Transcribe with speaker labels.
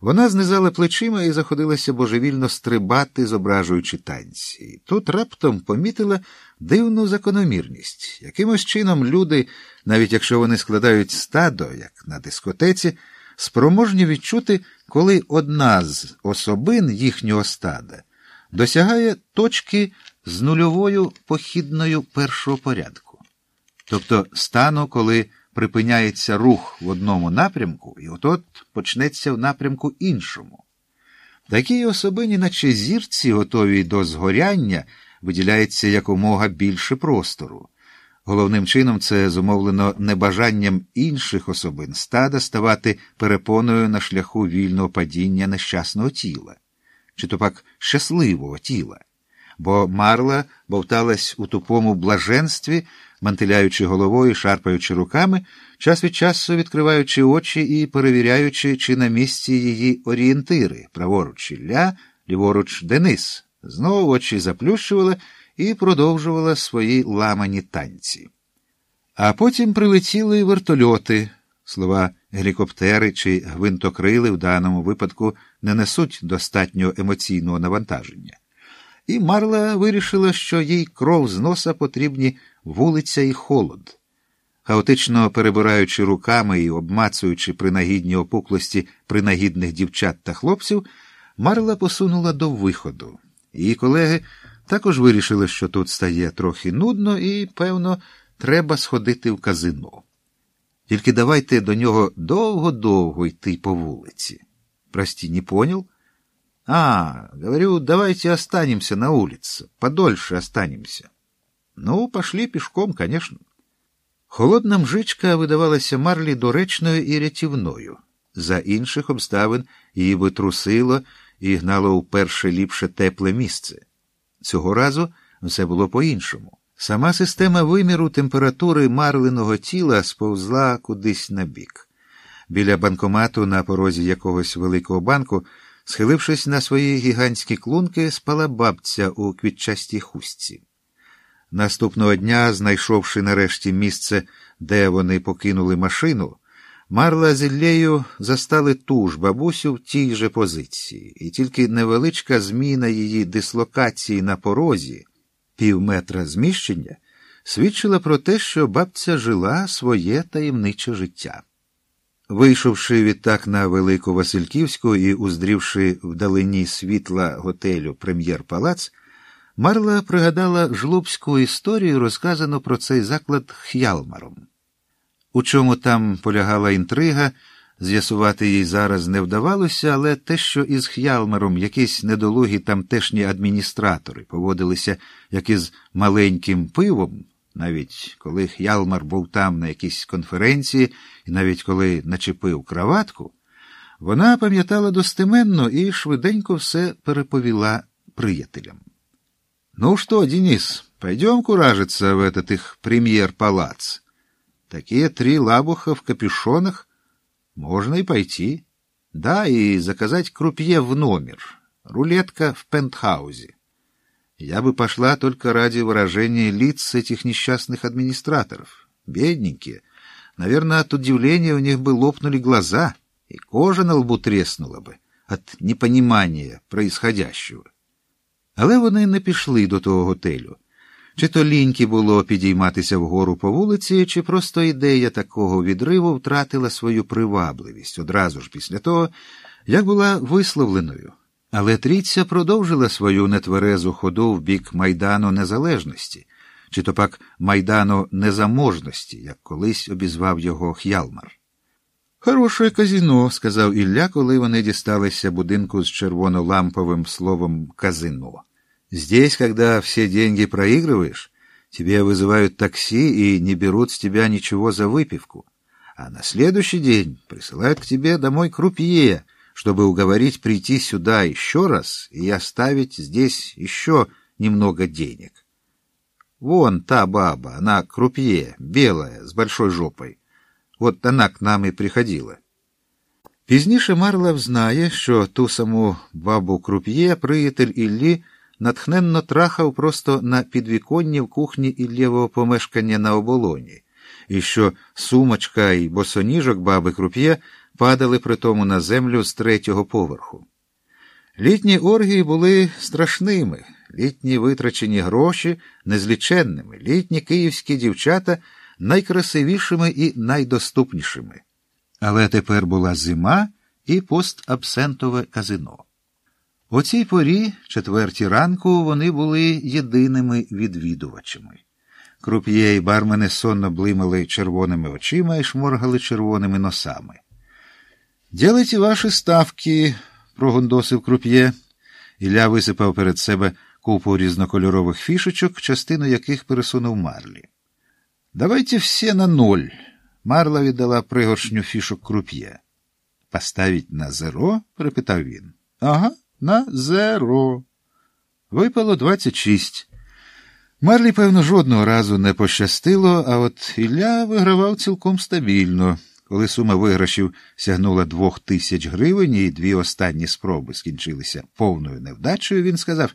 Speaker 1: Вона знизала плечима і заходилася божевільно стрибати, зображуючи танці. Тут раптом помітила дивну закономірність. Якимось чином люди, навіть якщо вони складають стадо, як на дискотеці, спроможні відчути, коли одна з особин їхнього стада досягає точки з нульовою похідною першого порядку, тобто стану, коли припиняється рух в одному напрямку, і от почнеться в напрямку іншому. Такій особині, наче зірці, готові до згоряння, виділяється якомога більше простору. Головним чином це зумовлено небажанням інших особин стада ставати перепоною на шляху вільного падіння нещасного тіла, чи то пак щасливого тіла, бо марла бовталась у тупому блаженстві мантиляючи головою, шарпаючи руками, час від часу відкриваючи очі і перевіряючи, чи на місці її орієнтири праворуч Ілля, ліворуч Денис. Знову очі заплющувала і продовжувала свої ламані танці. А потім прилетіли вертольоти. Слова гелікоптери чи гвинтокрили в даному випадку не несуть достатньо емоційного навантаження. І Марла вирішила, що їй кров з носа потрібні вулиця і холод. Хаотично перебираючи руками і обмацуючи принагідні опуклості принагідних дівчат та хлопців, Марла посунула до виходу. Її колеги також вирішили, що тут стає трохи нудно, і, певно, треба сходити в казино. Тільки давайте до нього довго-довго йти по вулиці. Прости, не понял? А, говорю, давайте останемся на улице, подольше останемся. Ну, пошли пішком, конечно. Холодна мжичка видавалася Марлі доречною і рятівною. За інших обставин її би трусило і гнало у перше ліпше тепле місце. Цього разу все було по-іншому. Сама система виміру температури марлиного тіла сповзла кудись на бік. Біля банкомату на порозі якогось великого банку, схилившись на свої гігантські клунки, спала бабця у квітчастій хустці. Наступного дня, знайшовши нарешті місце, де вони покинули машину, Марла з Іллею застали ту ж бабусю в тій же позиції, і тільки невеличка зміна її дислокації на порозі, пів метра зміщення, свідчила про те, що бабця жила своє таємниче життя. Вийшовши відтак на Велику Васильківську і уздрівши вдалині світла готелю Прем'єр Палац, Марла пригадала жлобську історію, розказану про цей заклад Х'ялмаром. У чому там полягала інтрига, з'ясувати їй зараз не вдавалося, але те, що із Х'ялмаром якісь недолугі тамтешні адміністратори поводилися як із маленьким пивом, навіть коли Х'ялмар був там на якійсь конференції, і навіть коли начепив краватку, вона пам'ятала достеменно і швиденько все переповіла приятелям. Ну что, Денис, пойдем куражиться в этот их премьер-палац. Такие три лабуха в капюшонах. Можно и пойти. Да, и заказать крупье в номер. Рулетка в пентхаузе. Я бы пошла только ради выражения лиц этих несчастных администраторов. Бедненькие. Наверное, от удивления у них бы лопнули глаза, и кожа на лбу треснула бы от непонимания происходящего. Але вони не пішли до того готелю. Чи то ліньки було підійматися вгору по вулиці, чи просто ідея такого відриву втратила свою привабливість одразу ж після того, як була висловленою. Але трійця продовжила свою нетверезу ходу в бік Майдану Незалежності, чи то пак Майдану Незаможності, як колись обізвав його Х'ялмар. Хороше казино, сказав Ілля, коли вони дісталися будинку з червоноламповим словом казино. Здесь, когда все деньги проигрываешь, тебе вызывают такси и не берут с тебя ничего за выпивку. А на следующий день присылают к тебе домой крупье, чтобы уговорить прийти сюда еще раз и оставить здесь еще немного денег. Вон та баба, она крупье, белая, с большой жопой. Вот она к нам и приходила. Пізніше Марла взнає, що ту саму бабу круп'є приятель Іллі натхненно трахав просто на підвіконні в кухні Іллєвого помешкання на оболоні, і що сумочка і босоніжок баби круп'є падали при тому на землю з третього поверху. Літні оргії були страшними, літні витрачені гроші незліченними, літні київські дівчата найкрасивішими і найдоступнішими. Але тепер була зима і постабсентове казино. У цій порі, четвертій ранку, вони були єдиними відвідувачами. Круп'є і бармени сонно блимали червоними очима і шморгали червоними носами. Ділите ваші ставки, прогондосив круп'є. Ілля висипав перед себе купу різнокольорових фішечок, частину яких пересунув Марлі. Давайте всі на ноль. Марла віддала пригоршню фішок круп'є. Поставить на зеро? перепитав він. Ага, на зеро. Випало двадцять шість. Марлі, певно, жодного разу не пощастило, а от Ілля вигравав цілком стабільно. Коли сума виграшів сягнула двох тисяч гривень і дві останні спроби скінчилися повною невдачею, він сказав